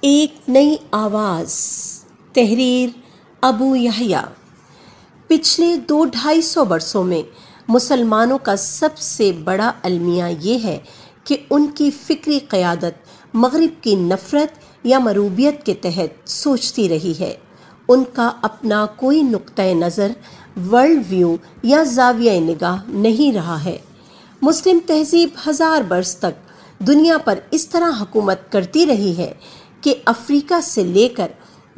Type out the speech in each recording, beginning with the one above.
ایک نئی آواز۔ تحریر ابو یحییٰ۔ پچھلے دو ڈھائی سو برسوں میں مسلمانوں کا سب سے بڑا المیہ یہ ہے کہ ان کی فکری قیادت مغرب کی نفرت یا مروبیت کے تحت سوچتی رہی ہے۔ ان کا اپنا کوئی نقطۂ نظر ورلڈ ویو یا زاویہ نگاہ نہیں رہا ہے۔ مسلم تہذیب ہزار برس تک دنیا پر اس طرح حکومت کرتی رہی ہے کہ افریقہ سے لے کر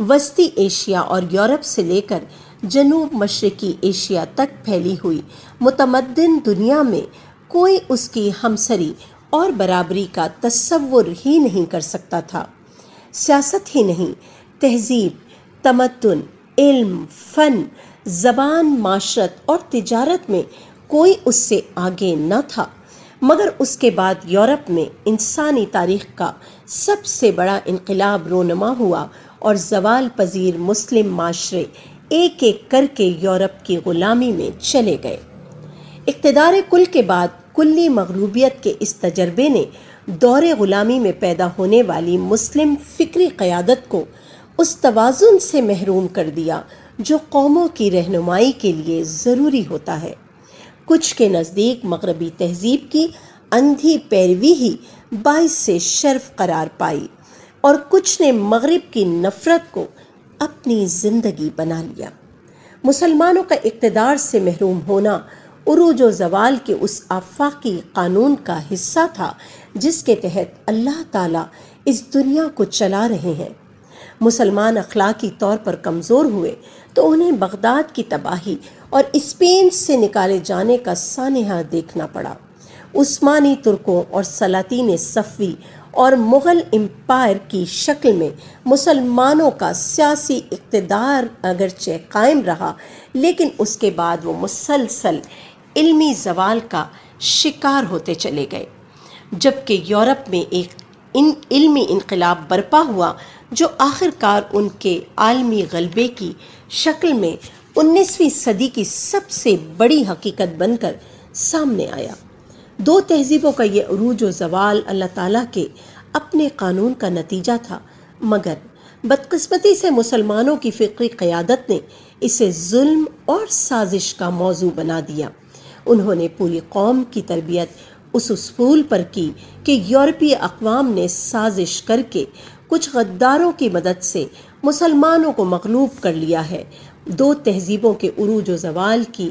وسطی ایشیا اور یورپ سے لے کر جنوب مشرقی ایشیا تک پھیلی ہوئی متمدن دنیا میں کوئی اس کی ہمسری اور برابری کا تصور ہی نہیں کر سکتا تھا۔ سیاست ہی نہیں، تہذیب، تمدن، علم، فن، زبان، معاشرت اور تجارت میں کوئی اس سے آگے نہ تھا۔ مگر اس کے بعد یورپ میں انسانی تاریخ کا سب سے بڑا انقلاب رونما ہوا اور زوال پذیر مسلم معاشرے ایک ایک کر کے یورپ کی غلامی میں چلے گئے۔ اقتدار کل کے بعد کلی مغروبیت کے اس تجربے نے دور غلامی میں پیدا ہونے والی مسلم فکری قیادت کو اس توازن سے محروم کر دیا جو قوموں کی رہنمائی کے لیے ضروری ہوتا ہے۔ کچھ کے نزدیک مغربی تہذیب کی اندھی پیروی ہی باعث سے شرف قرار پائی اور کچھ نے مغرب کی نفرت کو اپنی زندگی بنا لیا۔ مسلمانوں کا اقتدار سے محروم ہونا عروج و زوال کے اس آفاقی قانون کا حصہ تھا جس کے تحت اللہ تعالیٰ اس دنیا کو چلا رہے ہیں۔ مسلمان اخلاقی طور پر کمزور ہوئے تو انہیں بغداد کی تباہی اور اسپین سے نکالے جانے کا سانحہ دیکھنا پڑا۔ عثمانی ترکوں اور سلاطین صفوی اور مغل امپائر کی شکل میں مسلمانوں کا سیاسی اقتدار اگرچہ قائم رہا، لیکن اس کے بعد وہ مسلسل علمی زوال کا شکار ہوتے چلے گئے۔ جبکہ یورپ میں ایک ان علمی انقلاب برپا ہوا، جو آخر کار ان کے عالمی غلبے کی شکل میں انیسویں صدی کی سب سے بڑی حقیقت بن کر سامنے آیا۔ دو تہذیبوں کا یہ عروج و زوال اللہ تعالیٰ کے اپنے قانون کا نتیجہ تھا۔ مگر بدقسمتی سے مسلمانوں کی فکری قیادت نے اسے ظلم اور سازش کا موضوع بنا دیا۔ انہوں نے پوری قوم کی تربیت اس اصول پر کی کہ یورپی اقوام نے سازش کر کے کچھ غداروں کی مدد سے مسلمانوں کو مغلوب کر لیا ہے۔ دو تہذیبوں کے عروج و زوال کی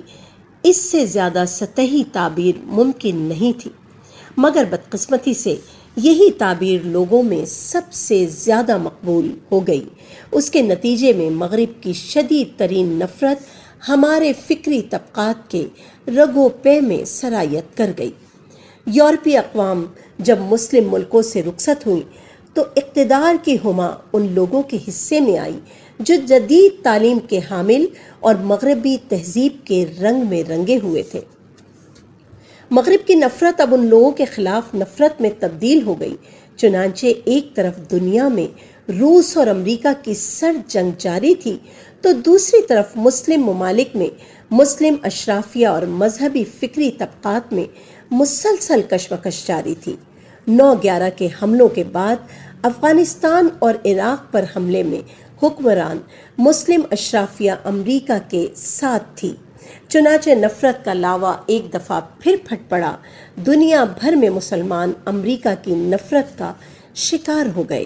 اس سے زیادہ سطحی تعبیر ممکن نہیں تھی۔ مگر بدقسمتی سے یہی تعبیر لوگوں میں سب سے زیادہ مقبول ہو گئی۔ اس کے نتیجے میں مغرب کی شدید ترین نفرت ہمارے فکری طبقات کے رگو پے میں سرایت کر گئی۔ یورپی اقوام جب مسلم ملکوں سے رخصت ہوئیں تو اقتدار کی ہما ان لوگوں کے حصے میں آئی۔ جو جدید تعلیم کے حامل اور مغربی تہذیب کے رنگ میں رنگے ہوئے تھے۔ مغرب کی نفرت اب ان لوگوں کے خلاف نفرت میں تبدیل ہو گئی، چنانچہ ایک طرف دنیا میں روس اور امریکہ کی سرد جنگ جاری تھی، تو دوسری طرف مسلم ممالک میں، مسلم اشرافیہ اور مذہبی فکری طبقات میں مسلسل کشمکش جاری تھی۔ نو گیارہ کے حملوں کے بعد افغانستان اور عراق پر حملے میں حکمران مسلم اشرافیہ امریکہ کے ساتھ تھی۔ چنانچہ نفرت کا لاوا ایک دفعہ پھر پھٹ پڑا۔ دنیا بھر میں مسلمان امریکہ کی نفرت کا شکار ہو گئے۔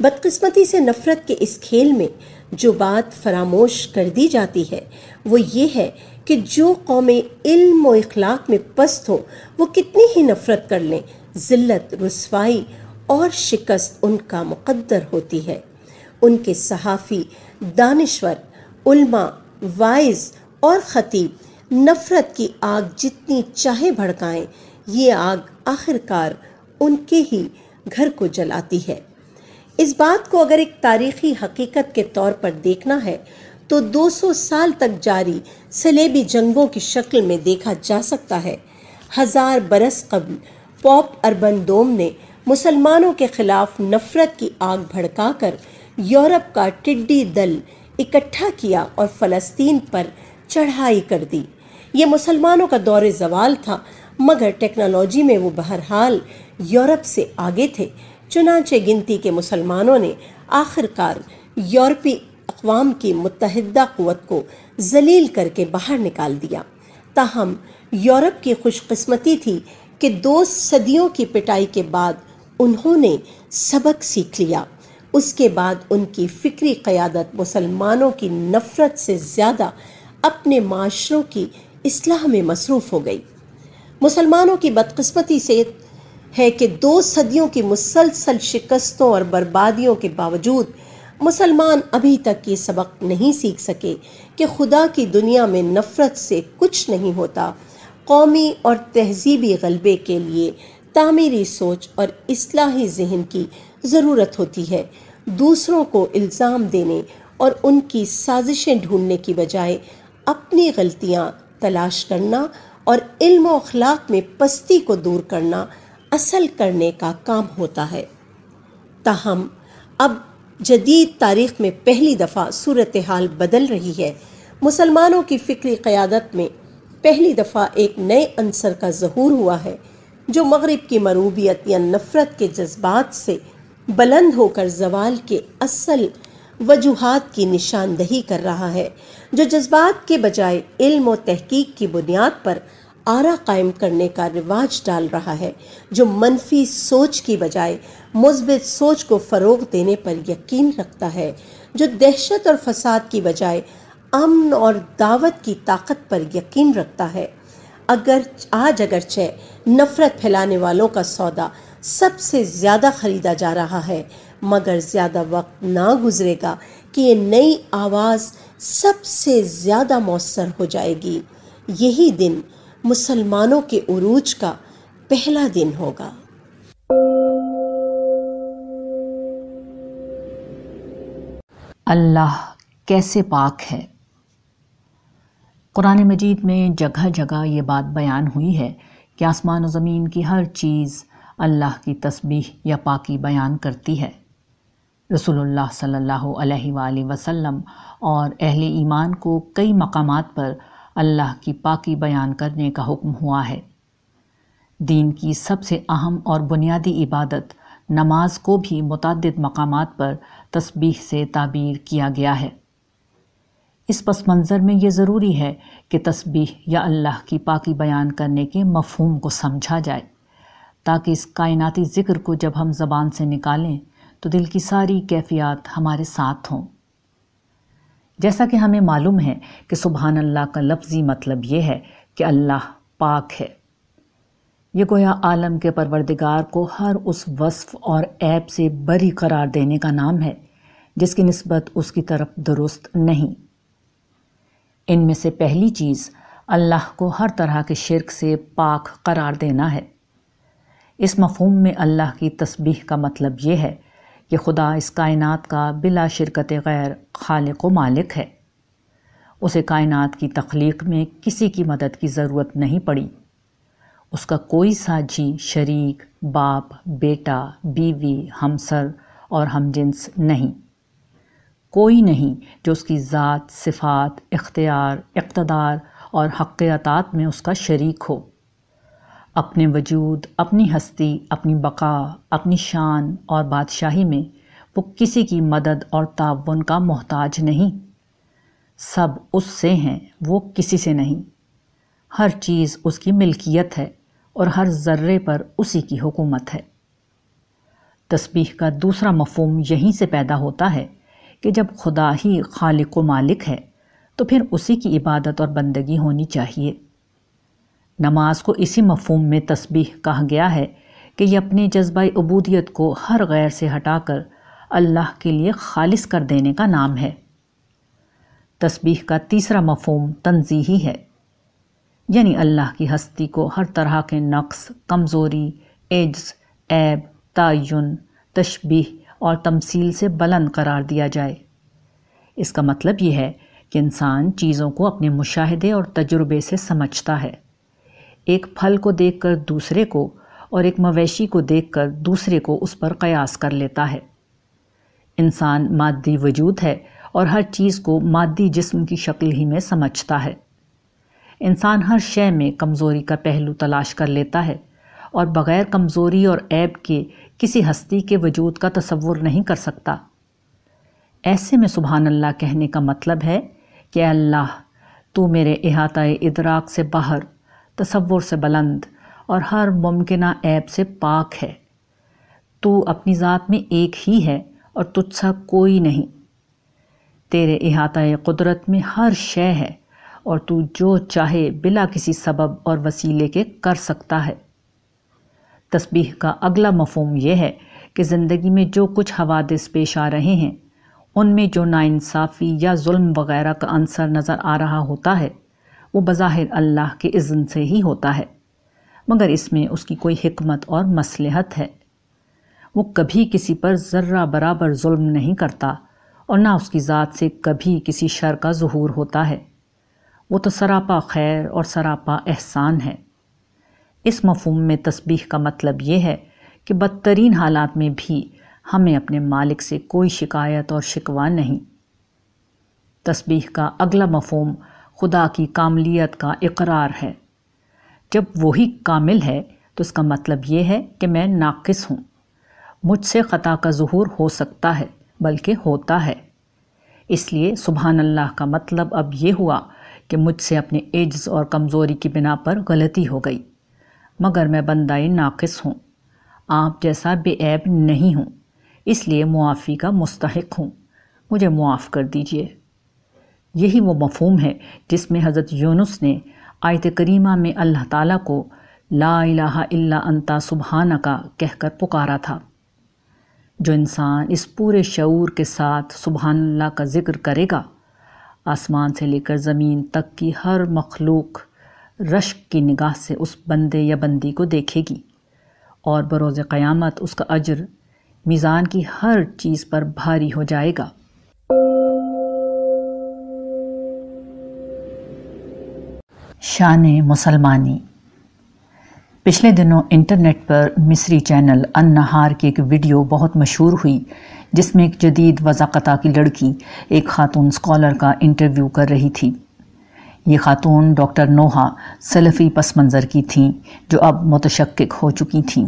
بدقسمتی سے نفرت کے اس کھیل میں جو بات فراموش کر دی جاتی ہے، وہ یہ ہے کہ جو قومیں علم و اخلاق میں پست ہو وہ کتنی ہی نفرت کر لیں، ذلت، رسوائی اور شکست ان کا مقدر ہوتی ہے۔ ان کے صحافی، دانشور، علماء، وائز اور خطیب نفرت کی آگ جتنی چاہے بھڑکائیں، یہ آگ آخر کار ان کے ہی گھر کو جلاتی ہے۔ اس بات کو اگر ایک تاریخی حقیقت کے طور پر دیکھنا ہے، تو دو سو سال تک جاری سلیبی جنگوں کی شکل میں دیکھا جا سکتا ہے۔ ہزار برس قبل پاپ اربن دوم نے مسلمانوں کے خلاف نفرت کی آگ بھڑکا کر یورپ کا ٹڈی دل اکٹھا کیا اور فلسطین پر چڑھائی کر دی۔ یہ مسلمانوں کا دور زوال تھا، مگر ٹیکنالوجی میں وہ بہرحال یورپ سے آگے تھے۔ چنانچہ گنتی کے مسلمانوں نے آخر کار یورپی اقوام کی متحدہ قوت کو ذلیل کر کے باہر نکال دیا۔ تاہم، یورپ کی خوش قسمتی تھی کہ دو صدیوں کی پٹائی کے بعد انہوں نے سبق سیکھ لیا۔ اس کے بعد ان کی فکری قیادت مسلمانوں کی نفرت سے زیادہ اپنے معاشروں کی اصلاح میں مصروف ہو گئی۔ مسلمانوں کی بدقسمتی سے ہے کہ دو صدیوں کی مسلسل شکستوں اور بربادیوں کے باوجود مسلمان ابھی تک یہ سبق نہیں سیکھ سکے کہ خدا کی دنیا میں نفرت سے کچھ نہیں ہوتا۔ قومی اور تہذیبی غلبے کے لیے تعمیری سوچ اور اصلاحی ذہن کی ضرورت ہوتی ہے۔ دوسروں کو الزام دینے اور ان کی سازشیں ڈھونڈنے کی بجائے اپنی غلطیاں تلاش کرنا اور علم و اخلاق میں پستی کو دور کرنا اصل کرنے کا کام ہوتا ہے۔ تاہم، اب جدید تاریخ میں پہلی دفعہ صورتحال بدل رہی ہے۔ مسلمانوں کی فکری قیادت میں پہلی دفعہ ایک نئے عنصر کا ظہور ہوا ہے، جو مغرب کی مروبیت یا نفرت کے جذبات سے بلند ہو کر زوال کے اصل وجوہات کی نشاندہی کر رہا ہے، جو جذبات کے بجائے علم و تحقیق کی بنیاد پر آرا قائم کرنے کا رواج ڈال رہا ہے، جو منفی سوچ کی بجائے مثبت سوچ کو فروغ دینے پر یقین رکھتا ہے، جو دہشت اور فساد کی بجائے امن اور دعوت کی طاقت پر یقین رکھتا ہے۔ اگر آج اگرچہ نفرت پھیلانے والوں کا سودا سب سے زیادہ خریدا جا رہا ہے۔ مگر زیادہ وقت نہ گزرے گا کہ یہ نئی آواز سب سے زیادہ مؤثر ہو جائے گی۔ یہی دن مسلمانوں کے عروج کا پہلا دن ہوگا۔ اللہ کیسے پاک ہے۔ قرآن مجید میں جگہ جگہ یہ بات بیان ہوئی ہے کہ آسمان و زمین کی ہر چیز اللہ کی تسبیح یا پاکی بیان کرتی ہے۔ رسول اللہ صلی اللہ علیہ وآلہ وسلم اور اہل ایمان کو کئی مقامات پر اللہ کی پاکی بیان کرنے کا حکم ہوا ہے۔ دین کی سب سے اہم اور بنیادی عبادت نماز کو بھی متعدد مقامات پر تسبیح سے تعبیر کیا گیا ہے۔ اس پس منظر میں یہ ضروری ہے کہ تسبیح یا اللہ کی پاکی بیان کرنے کے مفہوم کو سمجھا جائے۔ تاکہ اس کائناتی ذکر کو جب ہم زبان سے نکالیں تو دل کی ساری کیفیات ہمارے ساتھ ہوں۔ جیسا کہ ہمیں معلوم ہے کہ سبحان اللہ کا لفظی مطلب یہ ہے کہ اللہ پاک ہے۔ یہ گویا عالم کے پروردگار کو ہر اس وصف اور عیب سے بری قرار دینے کا نام ہے، جس کی نسبت اس کی طرف درست نہیں۔ ان میں سے پہلی چیز اللہ کو ہر طرح کے شرک سے پاک قرار دینا ہے۔ اس مفہوم میں اللہ کی تسبیح کا مطلب یہ ہے کہ خدا اس کائنات کا بلا شرکت غیر خالق و مالک ہے۔ اسے کائنات کی تخلیق میں کسی کی مدد کی ضرورت نہیں پڑی۔ اس کا کوئی ساجی، شریک، باپ، بیٹا، بیوی، ہمسر اور ہم جنس نہیں۔ کوئی نہیں جو اس کی ذات، صفات، اختیار، اقتدار اور حقیقات میں اس کا شریک ہو۔ اپنے وجود، اپنی ہستی، اپنی بقا، اپنی شان اور بادشاہی میں وہ کسی کی مدد اور تعاون کا محتاج نہیں۔ سب اس سے ہیں، وہ کسی سے نہیں۔ ہر چیز اس کی ملکیت ہے اور ہر ذرے پر اسی کی حکومت ہے۔ تسبیح کا دوسرا مفہوم یہیں سے پیدا ہوتا ہے کہ جب خدا ہی خالق و مالک ہے تو پھر اسی کی عبادت اور بندگی ہونی چاہیے۔ نماز کو اسی مفہوم میں تسبیح کہا گیا ہے کہ یہ اپنے جذبہ عبودیت کو ہر غیر سے ہٹا کر اللہ کے لیے خالص کر دینے کا نام ہے۔ تسبیح کا تیسرا مفہوم تنظیحی ہے۔ یعنی اللہ کی ہستی کو ہر طرح کے نقص، کمزوری، عجز، عیب، تعین، تشبیح اور تمثیل سے بلند قرار دیا جائے۔ اس کا مطلب یہ ہے کہ انسان چیزوں کو اپنے مشاہدے اور تجربے سے سمجھتا ہے۔ ایک پھل کو دیکھ کر دوسرے کو اور ایک مویشی کو دیکھ کر دوسرے کو اس پر قیاس کر لیتا ہے۔ انسان مادی وجود ہے اور ہر چیز کو مادی جسم کی شکل ہی میں سمجھتا ہے۔ انسان ہر شے میں کمزوری کا پہلو تلاش کر لیتا ہے اور بغیر کمزوری اور عیب کے کسی ہستی کے وجود کا تصور نہیں کر سکتا۔ ایسے میں سبحان اللہ کہنے کا مطلب ہے کہ اللہ، تو میرے احاطۂ ادراک سے باہر تصور سے بلند اور ہر ممکنہ عیب سے پاک ہے۔ تو اپنی ذات میں ایک ہی ہے اور تجھ سا کوئی نہیں۔ تیرے احاطۂ قدرت میں ہر شے ہے اور تو جو چاہے بلا کسی سبب اور وسیلے کے کر سکتا ہے۔ تسبیح کا اگلا مفہوم یہ ہے کہ زندگی میں جو کچھ حوادث پیش آ رہے ہیں، ان میں جو ناانصافی یا ظلم وغیرہ کا عنصر نظر آ رہا ہوتا ہے وہ بظاہر اللہ کے اذن سے ہی ہوتا ہے۔ مگر اس میں اس کی کوئی حکمت اور مصلحت ہے۔ وہ کبھی کسی پر ذرہ برابر ظلم نہیں کرتا اور نہ اس کی ذات سے کبھی کسی شر کا ظہور ہوتا ہے۔ وہ تو سراپا خیر اور سراپا احسان ہے۔ اس مفہوم میں تسبیح کا مطلب یہ ہے کہ بدترین حالات میں بھی ہمیں اپنے مالک سے کوئی شکایت اور شکوہ نہیں۔ تسبیح کا اگلا مفہوم خدا کی کاملیت کا اقرار ہے۔ جب وہی کامل ہے تو اس کا مطلب یہ ہے کہ میں ناقص ہوں۔ مجھ سے خطا کا ظہور ہو سکتا ہے، بلکہ ہوتا ہے۔ اس لیے سبحان اللہ کا مطلب اب یہ ہوا کہ مجھ سے اپنے عجز اور کمزوری کی بنا پر غلطی ہو گئی۔ مگر میں بندائی ناقص ہوں۔ آپ جیسا بے عیب نہیں ہوں۔ اس لیے معافی کا مستحق ہوں۔ مجھے معاف کر دیجیے۔ یہی وہ مفہوم ہے جس میں حضرت یونس نے آیت کریمہ میں اللہ تعالیٰ کو لا الہ الا انتا سبحانہ کا کہہ کر پکارا تھا۔ جو انسان اس پورے شعور کے ساتھ سبحان اللہ کا ذکر کرے گا، آسمان سے لے کر زمین تک کی ہر مخلوق رشک کی نگاہ سے اس بندے یا بندی کو دیکھے گی۔ اور بروز قیامت اس کا اجر میزان کی ہر چیز پر بھاری ہو جائے گا۔ شان مسلمانی۔ پچھلے دنوں انٹرنیٹ پر مصری چینل ان نہار کی ایک ویڈیو بہت مشہور ہوئی، جس میں ایک جدید وضاقتہ کی لڑکی ایک خاتون سکولر کا انٹرویو کر رہی تھی۔ یہ خاتون ڈاکٹر نوحا سلفی پس منظر کی تھیں، جو اب متشکک ہو چکی تھیں۔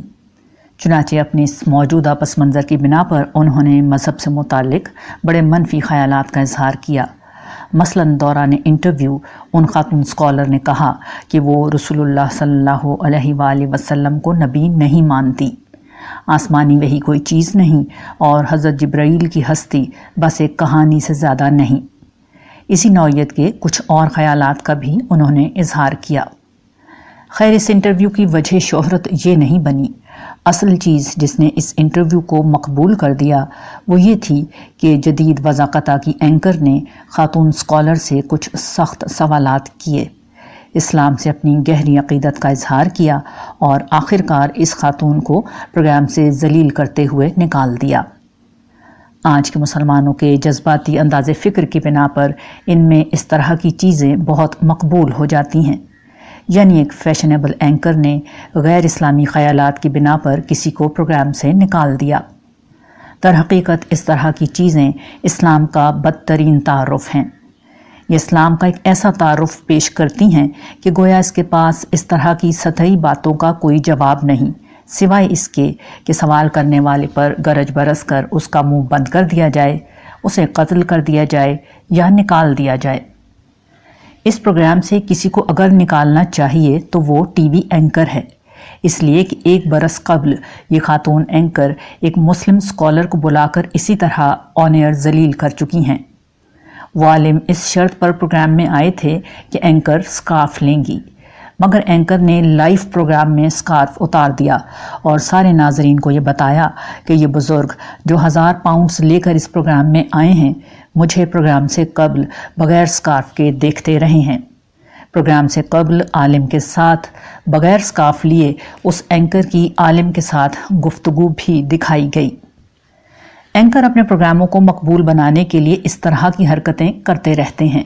چنانچہ اپنی اس موجودہ پس منظر کی بنا پر انہوں نے مذہب سے متعلق بڑے منفی خیالات کا اظہار کیا۔ مثلا دوران انٹرویو، ان خاتون سکولر نے کہا کہ وہ رسول اللہ صلی اللہ علیہ وآلہ وسلم کو نبی نہیں مانتی۔ آسمانی وہی کوئی چیز نہیں اور حضرت جبرائیل کی ہستی بس ایک کہانی سے زیادہ نہیں۔ اسی نوعیت کے کچھ اور خیالات کا بھی انہوں نے اظہار کیا۔ خیر، اس انٹرویو کی وجہ شہرت یہ نہیں بنی۔ اصل چیز جس نے اس انٹرویو کو مقبول کر دیا وہ یہ تھی کہ جدید وضاقتہ کی اینکر نے خاتون سکولر سے کچھ سخت سوالات کیے۔ اسلام سے اپنی گہری عقیدت کا اظہار کیا اور آخرکار اس خاتون کو پروگرام سے ذلیل کرتے ہوئے نکال دیا۔ آج کے مسلمانوں کے جذباتی انداز فکر کی بنا پر ان میں اس طرح کی چیزیں بہت مقبول ہو جاتی ہیں۔ یعنی ایک فیشنیبل اینکر نے غیر اسلامی خیالات کی بنا پر کسی کو پروگرام سے نکال دیا۔ در حقیقت اس طرح کی چیزیں اسلام کا بدترین تعارف ہیں۔ یہ اسلام کا ایک ایسا تعارف پیش کرتی ہیں کہ گویا اس کے پاس اس طرح کی سطحی باتوں کا کوئی جواب نہیں، سوائے اس کے کہ سوال کرنے والے پر گرج برس کر اس کا منہ بند کر دیا جائے، اسے قتل کر دیا جائے یا نکال دیا جائے۔ اس پروگرام سے کسی کو اگر نکالنا چاہیے تو وہ ٹی وی اینکر ہے۔ اس لیے کہ ایک برس قبل یہ خاتون اینکر ایک مسلم سکولر کو بلا کر اسی طرح آنیئر ذلیل کر چکی ہیں۔ وہ عالم اس شرط پر پروگرام میں آئے تھے کہ اینکر سکارف لیں گی۔ مگر اینکر نے لائف پروگرام میں سکارف اتار دیا اور سارے ناظرین کو یہ بتایا کہ یہ بزرگ جو ہزار پاؤنڈز لے کر اس پروگرام میں آئے ہیں مجھے پروگرام سے قبل بغیر سکارف کے دیکھتے رہے ہیں۔ پروگرام سے قبل عالم کے ساتھ بغیر سکارف لیے اس اینکر کی عالم کے ساتھ گفتگو بھی دکھائی گئی۔ اینکر اپنے پروگراموں کو مقبول بنانے کے لیے اس طرح کی حرکتیں کرتے رہتے ہیں۔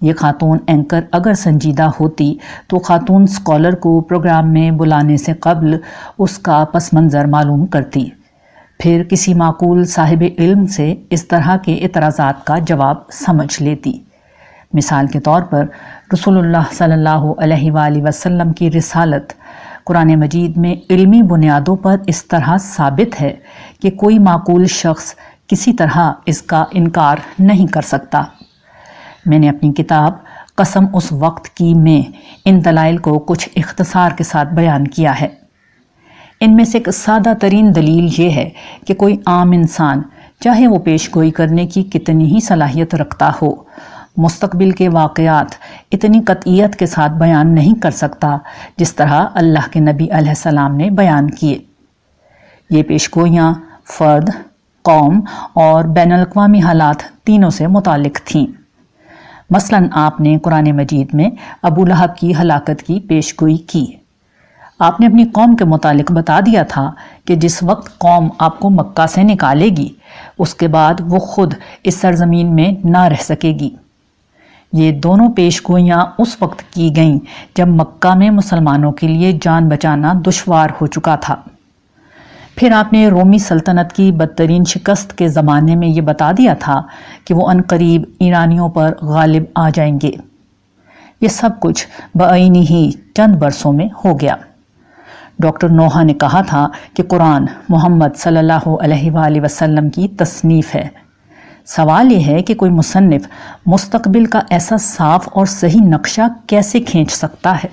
یہ خاتون اینکر اگر سنجیدہ ہوتی تو خاتون سکولر کو پروگرام میں بلانے سے قبل اس کا پس منظر معلوم کرتی۔ پھر کسی معقول صاحب علم سے اس طرح کے اعتراضات کا جواب سمجھ لیتی۔ مثال کے طور پر رسول اللہ صلی اللہ علیہ وآلہ وسلم کی رسالت قرآن مجید میں علمی بنیادوں پر اس طرح ثابت ہے کہ کوئی معقول شخص کسی طرح اس کا انکار نہیں کر سکتا۔ میں نے اپنی کتاب قسم اس وقت کی میں ان دلائل کو کچھ اختصار کے ساتھ بیان کیا ہے۔ ان میں سے ایک سادہ ترین دلیل یہ ہے کہ کوئی عام انسان چاہے وہ پیش گوئی کرنے کی کتنی ہی صلاحیت رکھتا ہو، مستقبل کے واقعات اتنی قطعیت کے ساتھ بیان نہیں کر سکتا جس طرح اللہ کے نبی علیہ السلام نے بیان کیے۔ یہ پیشگوئیاں فرد، قوم اور بین الاقوامی حالات تینوں سے متعلق تھیں۔ مثلا آپ نے قرآن مجید میں ابو لہب کی ہلاکت کی پیشگوئی کی۔ آپ نے اپنی قوم کے متعلق بتا دیا تھا کہ جس وقت قوم آپ کو مکہ سے نکالے گی، اس کے بعد وہ خود اس سرزمین میں نہ رہ سکے گی۔ یہ دونوں پیش گوئیاں اس وقت کی گئیں جب مکہ میں مسلمانوں کے لیے جان بچانا دشوار ہو چکا تھا۔ پھر آپ نے رومی سلطنت کی بدترین شکست کے زمانے میں یہ بتا دیا تھا کہ وہ قریب ایرانیوں پر غالب آ جائیں گے۔ یہ سب کچھ بعینی ہی چند برسوں میں ہو گیا۔ ڈاکٹر نوحا نے کہا تھا کہ قرآن محمد صلی اللہ علیہ وآلہ وسلم کی تصنیف ہے۔ سوال یہ ہے کہ کوئی مصنف مستقبل کا ایسا صاف اور صحیح نقشہ کیسے کھینچ سکتا ہے؟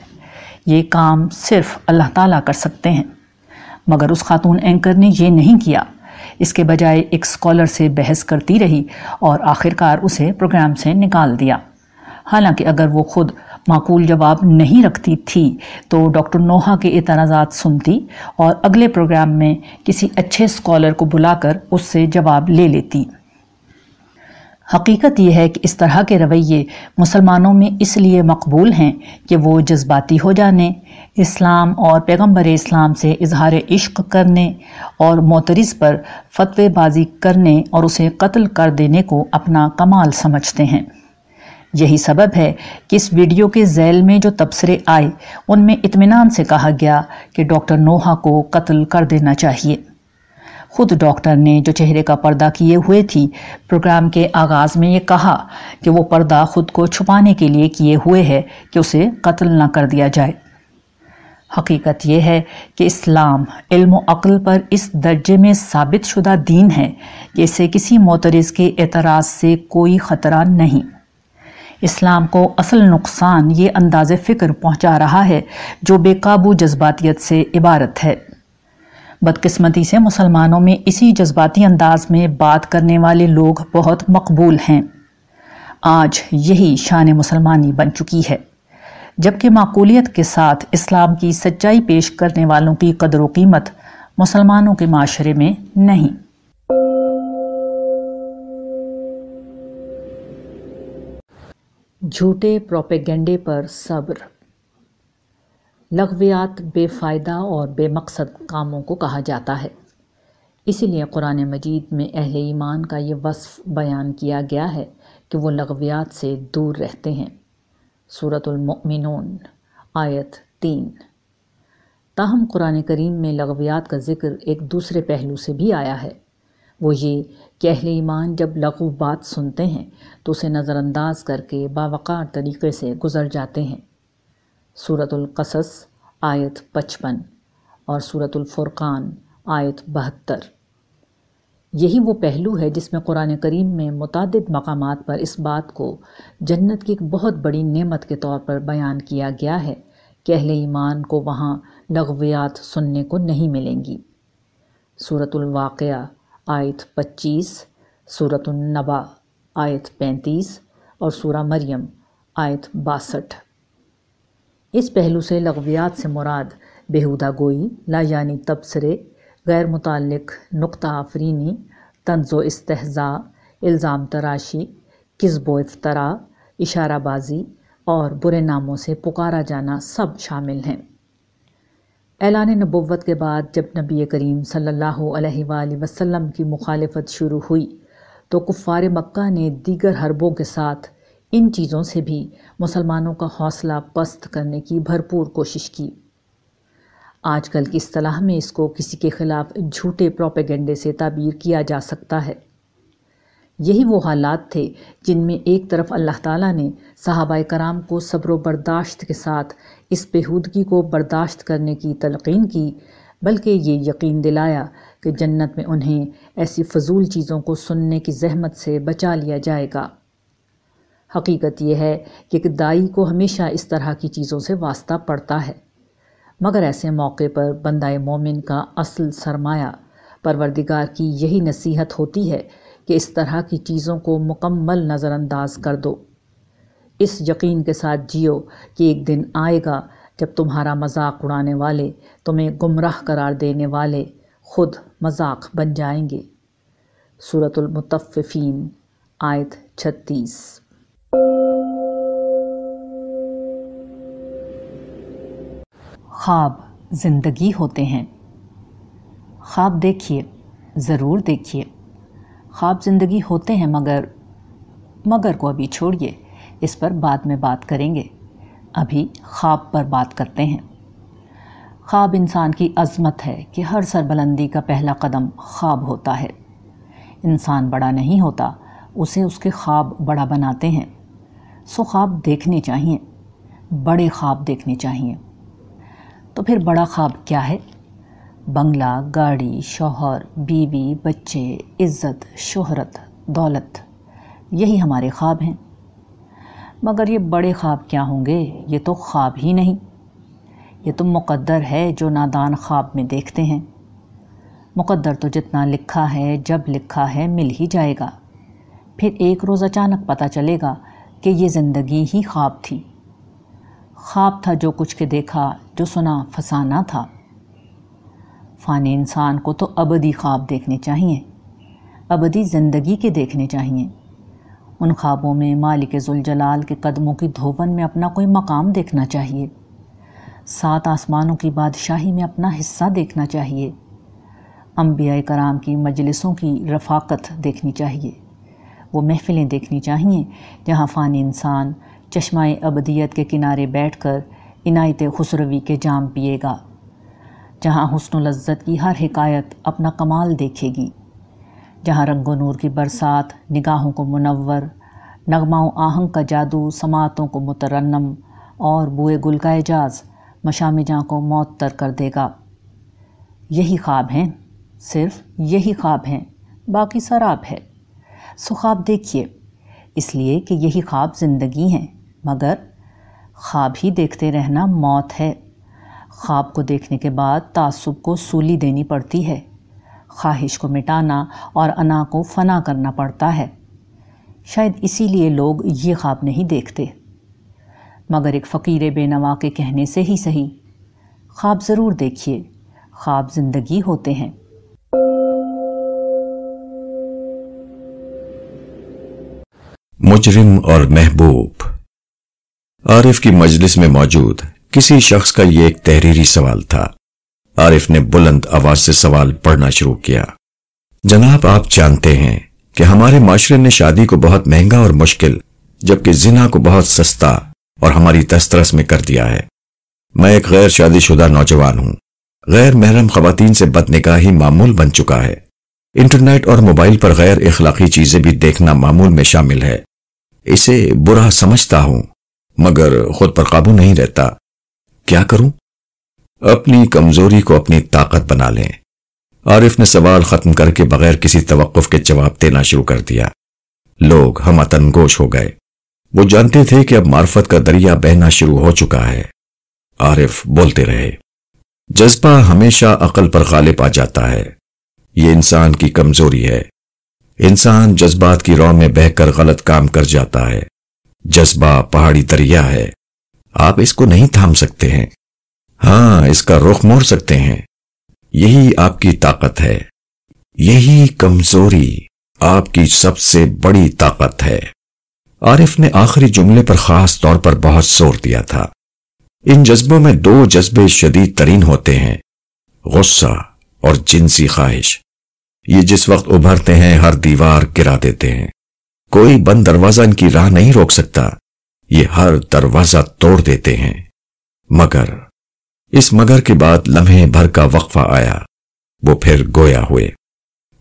یہ کام صرف اللہ تعالیٰ کر سکتے ہیں۔ مگر اس خاتون اینکر نے یہ نہیں کیا۔ اس کے بجائے ایک سکولر سے بحث کرتی رہی اور آخرکار اسے پروگرام سے نکال دیا۔ حالانکہ اگر وہ خود معقول جواب نہیں رکھتی تھی تو ڈاکٹر نوحا کے اعتراضات سنتی اور اگلے پروگرام میں کسی اچھے اسکالر کو بلا کر اس سے جواب لے لیتی۔ حقیقت یہ ہے کہ اس طرح کے رویے مسلمانوں میں اس لیے مقبول ہیں کہ وہ جذباتی ہو جانے، اسلام اور پیغمبر اسلام سے اظہار عشق کرنے اور معترض پر فتوے بازی کرنے اور اسے قتل کر دینے کو اپنا کمال سمجھتے ہیں۔ یہی سبب ہے کہ اس ویڈیو کے ذیل میں جو تبصرے آئے، ان میں اطمینان سے کہا گیا کہ ڈاکٹر نوحا کو قتل کر دینا چاہیے۔ خود ڈاکٹر نے جو چہرے کا پردہ کیے ہوئے تھی، پروگرام کے آغاز میں یہ کہا کہ وہ پردہ خود کو چھپانے کے لیے کیے ہوئے ہے کہ اسے قتل نہ کر دیا جائے۔ حقیقت یہ ہے کہ اسلام علم و عقل پر اس درجے میں ثابت شدہ دین ہے کہ اسے کسی معترض کے اعتراض سے کوئی خطرہ نہیں۔ اسلام کو اصل نقصان یہ انداز فکر پہنچا رہا ہے جو بے قابو جذباتیت سے عبارت ہے۔ بدقسمتی سے مسلمانوں میں اسی جذباتی انداز میں بات کرنے والے لوگ بہت مقبول ہیں۔ آج یہی شان مسلمانی بن چکی ہے۔ جبکہ معقولیت کے ساتھ اسلام کی سچائی پیش کرنے والوں کی قدر و قیمت مسلمانوں کے معاشرے میں نہیں۔ جھوٹے پروپیگنڈے پر صبر۔ لغویات بے فائدہ اور بے مقصد کاموں کو کہا جاتا ہے۔ اسی لیے قرآن مجید میں اہل ایمان کا یہ وصف بیان کیا گیا ہے کہ وہ لغویات سے دور رہتے ہیں۔ صورت المؤمنون، آیت تین۔ تاہم قرآن کریم میں لغویات کا ذکر ایک دوسرے پہلو سے بھی آیا ہے۔ وہ یہ کہ اہل ایمان جب لغو بات سنتے ہیں تو اسے نظر انداز کر کے باوقار طریقے سے گزر جاتے ہیں۔ صورت القصص، آیت پچپن، اور صورت الفرقان، آیت بہتر۔ یہی وہ پہلو ہے جس میں قرآن کریم میں متعدد مقامات پر اس بات کو جنت کی ایک بہت بڑی نعمت کے طور پر بیان کیا گیا ہے کہ اہل ایمان کو وہاں لغویات سننے کو نہیں ملیں گی۔ صورت الواقعہ آیت پچیس صورت النبا، آیت پینتیس اور سورہ مریم، آیت باسٹھ۔ اس پہلو سے لغویات سے مراد بہودہ گوئی، لا یعنی تبصرے، غیر متعلق نقطہ آفرینی، طنز و استحضاء، الزام تراشی، کذب و افطرا اشارہ بازی اور برے ناموں سے پکارا جانا سب شامل ہیں۔ اعلان نبوت کے بعد جب نبی کریم صلی اللہ علیہ وآلہ وسلم کی مخالفت شروع ہوئی تو کفار مکہ نے دیگر حربوں کے ساتھ ان چیزوں سے بھی مسلمانوں کا حوصلہ پست کرنے کی بھرپور کوشش کی۔ آج کل کی اصطلاح میں اس کو کسی کے خلاف جھوٹے پروپیگنڈے سے تعبیر کیا جا سکتا ہے۔ یہی وہ حالات تھے جن میں ایک طرف اللہ تعالیٰ نے صحابہ کرام کو صبر و برداشت کے ساتھ اس بےحودگی کو برداشت کرنے کی تلقین کی، بلکہ یہ یقین دلایا کہ جنت میں انہیں ایسی فضول چیزوں کو سننے کی زحمت سے بچا لیا جائے گا۔ حقیقت یہ ہے کہ ایک دائی کو ہمیشہ اس طرح کی چیزوں سے واسطہ پڑتا ہے۔ مگر ایسے موقع پر بندہ مومن کا اصل سرمایہ پروردگار کی یہی نصیحت ہوتی ہے کہ اس طرح کی چیزوں کو مکمل نظر انداز کر دو۔ اس یقین کے ساتھ جیو کہ ایک دن آئے گا جب تمہارا مذاق اڑانے والے تمہیں گمراہ قرار دینے والے خود مذاق بن جائیں گے۔ صورت المتففین آیت چھتیس۔ خواب زندگی ہوتے ہیں۔ خواب دیکھیے، ضرور دیکھیے۔ خواب زندگی ہوتے ہیں مگر مگر کو ابھی چھوڑیے، اس پر بعد میں بات کریں گے۔ ابھی خواب پر بات کرتے ہیں۔ خواب انسان کی عظمت ہے کہ ہر سربلندی کا پہلا قدم خواب ہوتا ہے۔ انسان بڑا نہیں ہوتا، اسے اس کے خواب بڑا بناتے ہیں۔ سو خواب دیکھنے چاہیے، بڑے خواب دیکھنے چاہیے۔ تو پھر بڑا خواب کیا ہے؟ بنگلہ، گاڑی، شوہر، بیوی، بچے، عزت، شہرت، دولت، یہی ہمارے خواب ہیں۔ مگر یہ بڑے خواب کیا ہوں گے؟ یہ تو خواب ہی نہیں۔ یہ تو مقدر ہے جو نادان خواب میں دیکھتے ہیں۔ مقدر تو جتنا لکھا ہے، جب لکھا ہے، مل ہی جائے گا۔ پھر ایک روز اچانک پتہ چلے گا کہ یہ زندگی ہی خواب تھی۔ خواب تھا جو کچھ کے دیکھا، جو سنا فسانہ تھا۔ فانی انسان کو تو ابدی خواب دیکھنے چاہیے، ابدی زندگی کے دیکھنے چاہیے۔ ان خوابوں میں مالک ذوالجلال کے قدموں کی دھوون میں اپنا کوئی مقام دیکھنا چاہیے۔ سات آسمانوں کی بادشاہی میں اپنا حصہ دیکھنا چاہیے۔ انبیاء کرام کی مجلسوں کی رفاقت دیکھنی چاہیے۔ وہ محفلیں دیکھنی چاہیے جہاں فانی انسان چشمہ ابدیت کے کنارے بیٹھ کر عنایت خسروی کے جام پیے گا۔ جہاں حسن و لذت کی ہر حکایت اپنا کمال دیکھے گی، جہاں رنگ و نور کی برسات، نگاہوں کو منور، نغمہ و آہنگ کا جادو، سماعتوں کو مترنم اور بوئے گل کا اعجاز مشام جاں کو معطر کر دے گا۔ یہی خواب ہیں، صرف یہی خواب ہیں، باقی سراب ہے۔ سو خواب دیکھیے، اس لیے کہ یہی خواب زندگی ہیں، مگر خواب ہی دیکھتے رہنا موت ہے۔ خواب کو دیکھنے کے بعد تعصب کو سولی دینی پڑتی ہے۔ خواہش کو مٹانا اور انا کو فنا کرنا پڑتا ہے۔ شاید اسی لیے لوگ یہ خواب نہیں دیکھتے۔ مگر ایک فقیر بے نوا کے کہنے سے ہی صحیح۔ خواب ضرور دیکھیے۔ خواب زندگی ہوتے ہیں۔ مجرم اور محبوب۔ عارف کی مجلس میں موجود۔ کسی شخص کا یہ ایک تحریری سوال تھا۔ عارف نے بلند آواز سے سوال پڑھنا شروع کیا۔ جناب، آپ جانتے ہیں کہ ہمارے معاشرے نے شادی کو بہت مہنگا اور مشکل، جبکہ زنا کو بہت سستا اور ہماری تسترس میں کر دیا ہے۔ میں ایک غیر شادی شدہ نوجوان ہوں۔ غیر محرم خواتین سے بد نکاحی معمول بن چکا ہے۔ انٹرنیٹ اور موبائل پر غیر اخلاقی چیزیں بھی دیکھنا معمول میں شامل ہے۔ اسے برا سمجھتا ہوں، مگر خود پر قابو نہیں رہتا۔ کیا کروں؟ اپنی کمزوری کو اپنی طاقت بنا لیں۔ عارف نے سوال ختم کر کے بغیر کسی توقف کے جواب دینا شروع کر دیا۔ لوگ ہم اتنگوش ہو گئے۔ وہ جانتے تھے کہ اب معرفت کا دریا بہنا شروع ہو چکا ہے۔ عارف بولتے رہے۔ جذبہ ہمیشہ عقل پر غالب آ جاتا ہے۔ یہ انسان کی کمزوری ہے۔ انسان جذبات کی رو میں بہ کر غلط کام کر جاتا ہے۔ جذبہ پہاڑی دریا ہے۔ آپ اس کو نہیں تھام سکتے ہیں۔ ہاں اس کا رخ موڑ سکتے ہیں۔ یہی آپ کی طاقت ہے۔ یہی کمزوری آپ کی سب سے بڑی طاقت ہے۔ عارف نے آخری جملے پر خاص طور پر بہت زور دیا تھا۔ ان جذبوں میں دو جذبے شدید ترین ہوتے ہیں۔ غصہ اور جنسی خواہش۔ یہ جس وقت ابھرتے ہیں، ہر دیوار گرا دیتے ہیں۔ کوئی بند دروازہ ان کی راہ نہیں روک سکتا۔ یہ ہر دروازہ توڑ دیتے ہیں۔ مگر اس مگر کے بعد لمحے بھر کا وقفہ آیا۔ وہ پھر گویا ہوئے۔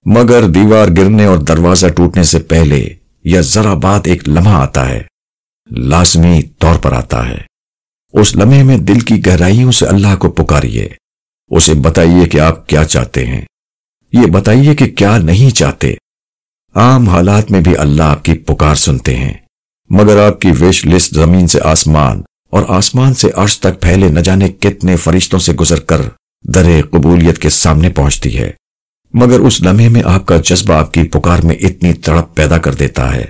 مگر دیوار گرنے اور دروازہ ٹوٹنے سے پہلے یا ذرا بعد ایک لمحہ آتا ہے۔ لازمی طور پر آتا ہے۔ اس لمحے میں دل کی گہرائیوں سے اللہ کو پکاریے۔ اسے بتائیے کہ آپ کیا چاہتے ہیں۔ یہ بتائیے کہ کیا نہیں چاہتے۔ عام حالات میں بھی اللہ آپ کی پکار سنتے ہیں۔ مگر آپ کی وش لسٹ زمین سے آسمان اور آسمان سے عرش تک پھیلے نہ جانے کتنے فرشتوں سے گزر کر در قبولیت کے سامنے پہنچتی ہے۔ مگر اس لمحے میں آپ کا جذبہ آپ کی پکار میں اتنی تڑپ پیدا کر دیتا ہے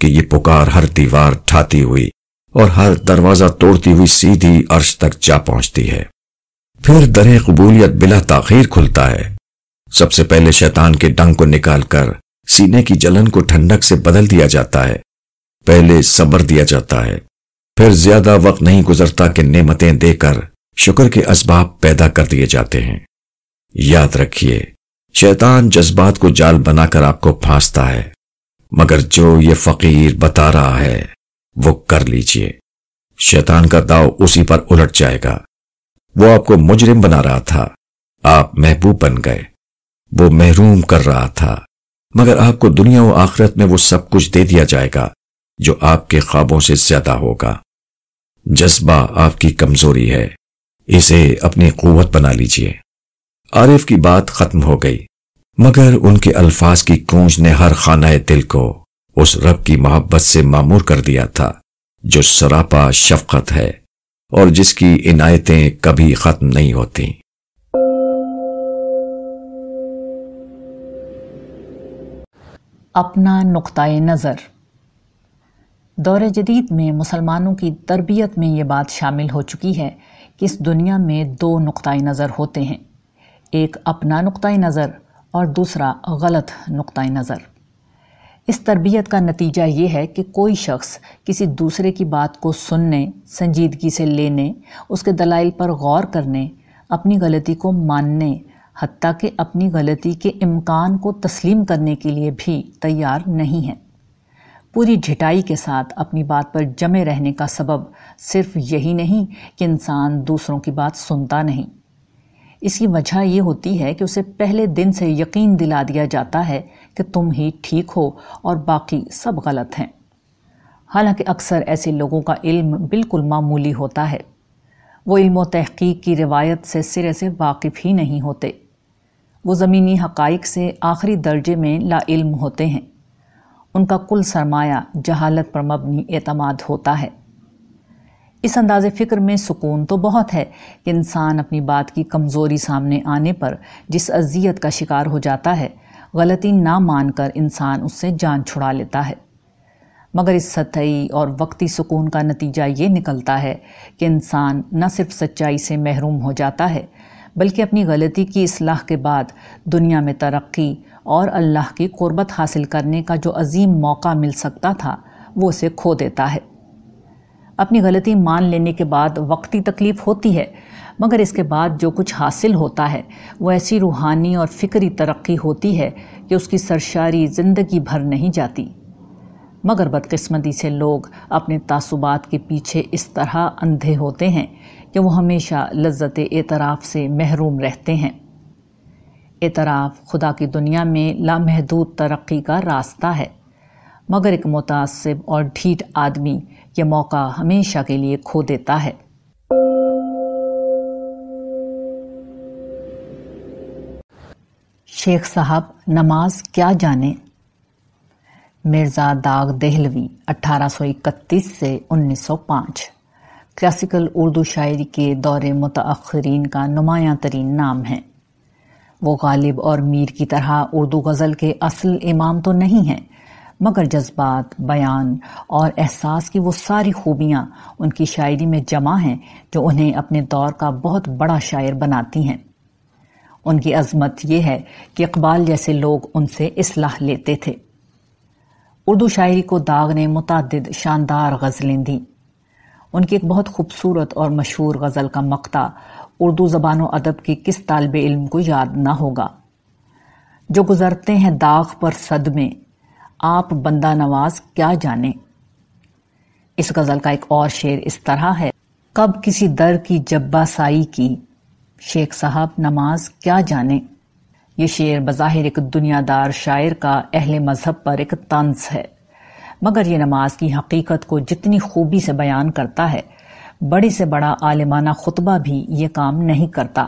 کہ یہ پکار ہر دیوار ٹھاتی ہوئی اور ہر دروازہ توڑتی ہوئی سیدھی عرش تک جا پہنچتی ہے۔ پھر در قبولیت بلا تاخیر کھلتا ہے۔ سب سے پہلے شیطان کے ڈنگ کو نکال کر سینے کی جلن کو ٹھنڈک سے بدل دیا جاتا ہے۔ پہلے صبر دیا جاتا ہے۔ پھر زیادہ وقت نہیں گزرتا کہ نعمتیں دے کر شکر کے اسباب پیدا کر دیے جاتے ہیں۔ یاد رکھیے، شیطان جذبات کو جال بنا کر آپ کو پھانستا ہے، مگر جو یہ فقیر بتا رہا ہے، وہ کر لیجیے۔ شیطان کا داؤ اسی پر الٹ جائے گا۔ وہ آپ کو مجرم بنا رہا تھا، آپ محبوب بن گئے۔ وہ محروم کر رہا تھا، مگر آپ کو دنیا و آخرت میں وہ سب کچھ دے دیا جائے گا۔ جو آپ کے خوابوں سے زیادہ ہوگا۔ جذبہ آپ کی کمزوری ہے۔ اسے اپنی قوت بنا لیجیے۔ عارف کی بات ختم ہو گئی۔ مگر ان کے الفاظ کی کونج نے ہر خانہ دل کو اس رب کی محبت سے معمور کر دیا تھا، جو سراپا شفقت ہے اور جس کی عنایتیں کبھی ختم نہیں ہوتی اپنا نقطۂ نظر۔ دور جدید میں مسلمانوں کی تربیت میں یہ بات شامل ہو چکی ہے کہ اس دنیا میں دو نقطۂ نظر ہوتے ہیں۔ ایک اپنا نقطۂ نظر اور دوسرا غلط نقطۂ نظر۔ اس تربیت کا نتیجہ یہ ہے کہ کوئی شخص کسی دوسرے کی بات کو سننے، سنجیدگی سے لینے، اس کے دلائل پر غور کرنے، اپنی غلطی کو ماننے، حتیٰ کہ اپنی غلطی کے امکان کو تسلیم کرنے کے لیے بھی تیار نہیں ہے۔ پوری ڈھٹائی کے ساتھ اپنی بات پر جمے رہنے کا سبب صرف یہی نہیں کہ انسان دوسروں کی بات سنتا نہیں۔ اس کی وجہ یہ ہوتی ہے کہ اسے پہلے دن سے یقین دلا دیا جاتا ہے کہ تم ہی ٹھیک ہو اور باقی سب غلط ہیں۔ حالانکہ اکثر ایسے لوگوں کا علم بالکل معمولی ہوتا ہے۔ وہ علم و تحقیق کی روایت سے سرے سے واقف ہی نہیں ہوتے۔ وہ زمینی حقائق سے آخری درجے میں لا علم ہوتے ہیں۔ ان کا کل سرمایہ جہالت پر مبنی اعتماد ہوتا ہے۔ اس انداز فکر میں سکون تو بہت ہے کہ انسان اپنی بات کی کمزوری سامنے آنے پر جس اذیت کا شکار ہو جاتا ہے، غلطی نہ مان کر انسان اس سے جان چھڑا لیتا ہے۔ مگر اس سطحی اور وقتی سکون کا نتیجہ یہ نکلتا ہے کہ انسان نہ صرف سچائی سے محروم ہو جاتا ہے، بلکہ اپنی غلطی کی اصلاح کے بعد دنیا میں ترقی اور اللہ کی قربت حاصل کرنے کا جو عظیم موقع مل سکتا تھا، وہ اسے کھو دیتا ہے۔ اپنی غلطی مان لینے کے بعد وقتی تکلیف ہوتی ہے، مگر اس کے بعد جو کچھ حاصل ہوتا ہے، وہ ایسی روحانی اور فکری ترقی ہوتی ہے کہ اس کی سرشاری زندگی بھر نہیں جاتی۔ مگر بدقسمتی سے لوگ اپنے تعصبات کے پیچھے اس طرح اندھے ہوتے ہیں کہ وہ ہمیشہ لذت اعتراف سے محروم رہتے ہیں۔ اعتراف خدا کی دنیا میں لامحدود ترقی کا راستہ ہے۔ مگر ایک متعصب اور ڈھیٹ آدمی یہ موقع ہمیشہ کے لیے کھو دیتا ہے۔ شیخ صاحب، نماز کیا جانے؟ مرزا داغ دہلوی، اٹھارہ سو اکتیس سے انیس سو پانچ۔ کلاسیکل اردو شاعری کے دور متاخرین کا نمایاں ترین نام ہے۔ وہ غالب اور میر کی طرح اردو غزل کے اصل امام تو نہیں ہیں، مگر جذبات، بیان اور احساس کی وہ ساری خوبیاں ان کی شاعری میں جمع ہیں جو انہیں اپنے دور کا بہت بڑا شاعر بناتی ہیں۔ ان کی عظمت یہ ہے کہ اقبال جیسے لوگ ان سے اصلاح لیتے تھے۔ اردو شاعری کو داغ نے متعدد شاندار غزلیں دیں۔ ان کی ایک بہت خوبصورت اور مشہور غزل کا مقطع اردو زبان و ادب کے کس طالب علم کو یاد نہ ہوگا۔ جو گزرتے ہیں داغ پر صد میں آپ بندہ نواز کیا جانے؟ اس غزل کا ایک اور شعر اس طرح ہے۔ کب کسی در کی جبا سائی کی، شیخ صاحب نماز کیا جانے؟ یہ شعر بظاہر ایک دنیا دار شاعر کا اہل مذہب پر ایک طنز ہے، مگر یہ نماز کی حقیقت کو جتنی خوبی سے بیان کرتا ہے بڑی سے بڑا عالمانہ خطبہ بھی یہ کام نہیں کرتا۔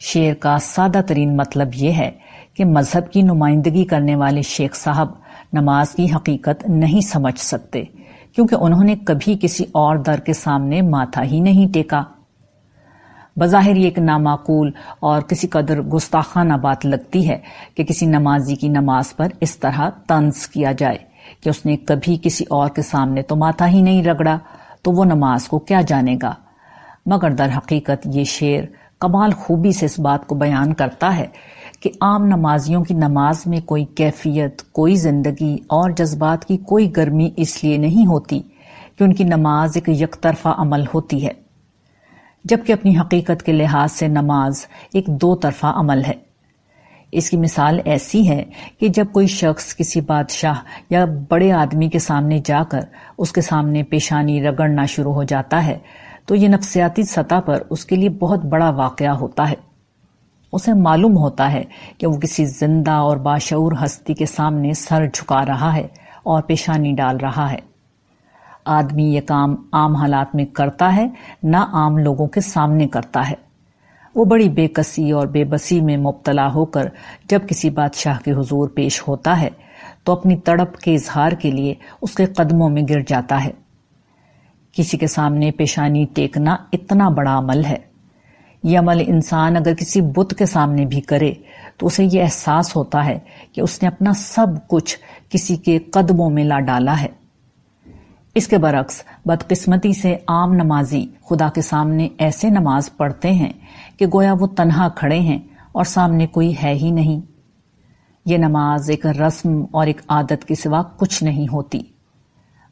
شعر کا سادہ ترین مطلب یہ ہے کہ مذہب کی نمائندگی کرنے والے شیخ صاحب نماز کی حقیقت نہیں سمجھ سکتے، کیونکہ انہوں نے کبھی کسی اور در کے سامنے ماتھا ہی نہیں ٹیکا۔ بظاہر یہ ایک نامعقول اور کسی قدر گستاخانہ بات لگتی ہے کہ کسی نمازی کی نماز پر اس طرح طنز کیا جائے کہ اس نے کبھی کسی اور کے سامنے تو ماتھا ہی نہیں رگڑا۔ تو وہ نماز کو کیا جانے گا؟ مگر در حقیقت یہ شعر کمال خوبی سے اس بات کو بیان کرتا ہے کہ عام نمازیوں کی نماز میں کوئی کیفیت، کوئی زندگی اور جذبات کی کوئی گرمی اس لیے نہیں ہوتی کہ ان کی نماز ایک یک طرفہ عمل ہوتی ہے، جبکہ اپنی حقیقت کے لحاظ سے نماز ایک دو طرفہ عمل ہے۔ اس کی مثال ایسی ہے کہ جب کوئی شخص کسی بادشاہ یا بڑے آدمی کے سامنے جا کر اس کے سامنے پیشانی رگڑنا شروع ہو جاتا ہے، تو یہ نفسیاتی سطح پر اس کے لیے بہت بڑا واقعہ ہوتا ہے۔ اسے معلوم ہوتا ہے کہ وہ کسی زندہ اور باشعور ہستی کے سامنے سر جھکا رہا ہے اور پیشانی ڈال رہا ہے۔ آدمی یہ کام عام حالات میں کرتا ہے، نہ عام لوگوں کے سامنے کرتا ہے۔ وہ بڑی بے کسی اور بے بسی میں مبتلا ہو کر جب کسی بادشاہ کے حضور پیش ہوتا ہے، تو اپنی تڑپ کے اظہار کے لیے اس کے قدموں میں گر جاتا ہے۔ کسی کے سامنے پیشانی ٹیکنا اتنا بڑا عمل ہے۔ یہ عمل انسان اگر کسی بت کے سامنے بھی کرے، تو اسے یہ احساس ہوتا ہے کہ اس نے اپنا سب کچھ کسی کے قدموں میں لا ڈالا ہے۔ اس کے برعکس، بدقسمتی سے عام نمازی خدا کے سامنے ایسے نماز پڑھتے ہیں کہ گویا وہ تنہا کھڑے ہیں اور سامنے کوئی ہے ہی نہیں۔ یہ نماز ایک رسم اور ایک عادت کے سوا کچھ نہیں ہوتی۔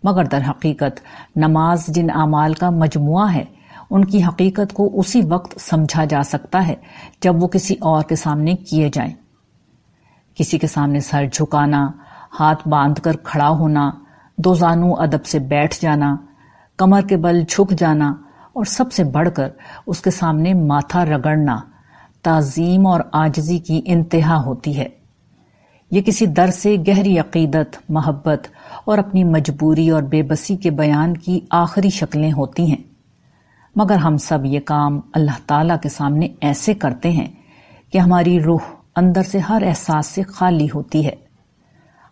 مگر در حقیقت نماز جن اعمال کا مجموعہ ہے، ان کی حقیقت کو اسی وقت سمجھا جا سکتا ہے جب وہ کسی اور کے سامنے کیے جائیں۔ کسی کے سامنے سر جھکانا، ہاتھ باندھ کر کھڑا ہونا، دو زانو ادب سے بیٹھ جانا، کمر کے بل جھک جانا اور سب سے بڑھ کر اس کے سامنے ماتھا رگڑنا تعظیم اور آجزی کی انتہا ہوتی ہے۔ یہ کسی در سے گہری عقیدت، محبت اور اپنی مجبوری اور بے بسی کے بیان کی آخری شکلیں ہوتی ہیں۔ مگر ہم سب یہ کام اللہ تعالی کے سامنے ایسے کرتے ہیں کہ ہماری روح اندر سے ہر احساس سے خالی ہوتی ہے۔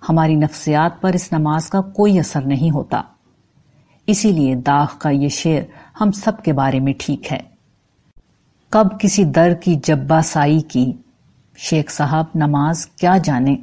ہماری نفسیات پر اس نماز کا کوئی اثر نہیں ہوتا۔ اسی لیے داغ کا یہ شعر ہم سب کے بارے میں ٹھیک ہے۔ کب کسی در کی جبا سائی کی، شیخ صاحب نماز کیا جانے؟